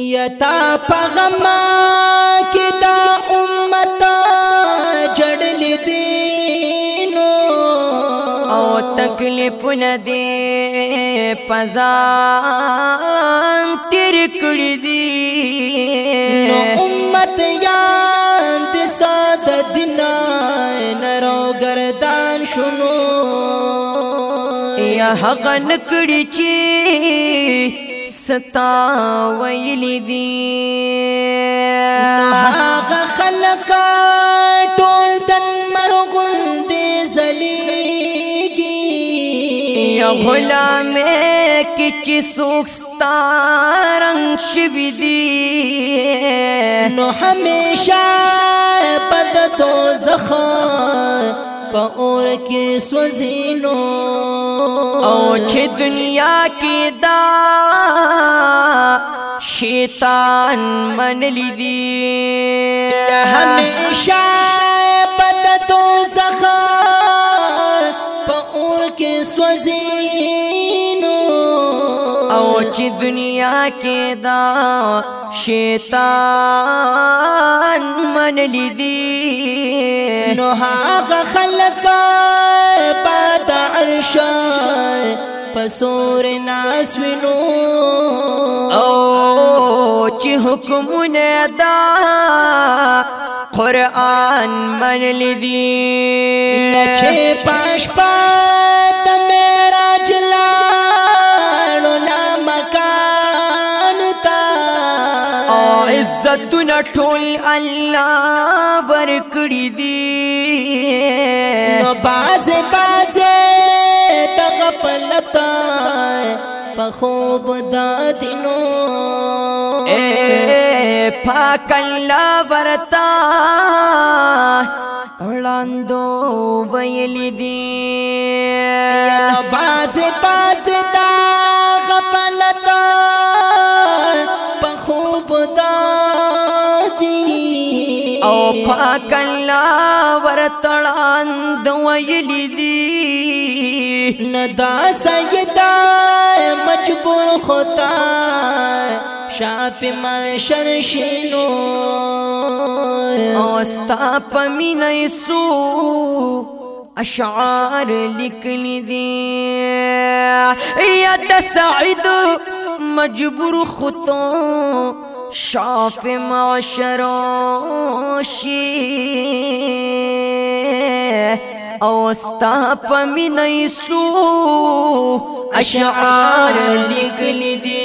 یتا پغما کی دا امت جڑل دینو او تکلیف ندی پزان تیر کړی دی نو امت یان د ساز دنا نرو گردان شنو. یا حق نکړی چی ستا ویلی دی. هغه خلک ټول دن مرغون دې زلیږي یا غلام کی چی سوکستارنگ شوی دی. نو همیشه پد دوزخ په اور کې سوځینو او چې دنیا کې دا شیطان من لیدی همیشه پد دوزخ په اور کې سوځینو او چې دنیا کې دا شیطان من لیدی نو هغه خلق پد عرش پسور ناس وینو۔ او چې حکمونه دا قرآن من لیدی چې عزتونه ټول الله ورکړي دي نو باز باز دغه پلتا په خوب دادینو اے پاک الله ورتا وړاندو ویل دي نو باز باز دغه پلتا او پاک الله ورتړاند ویل دي ندا سیدا مجبور خطا شاپ معشر شینو او ستا پمینه سو اشعار لیکلی دی یا د سعید مجبور خطو شاف معشرو شي او استا پمینې سو اشعار لیکل دي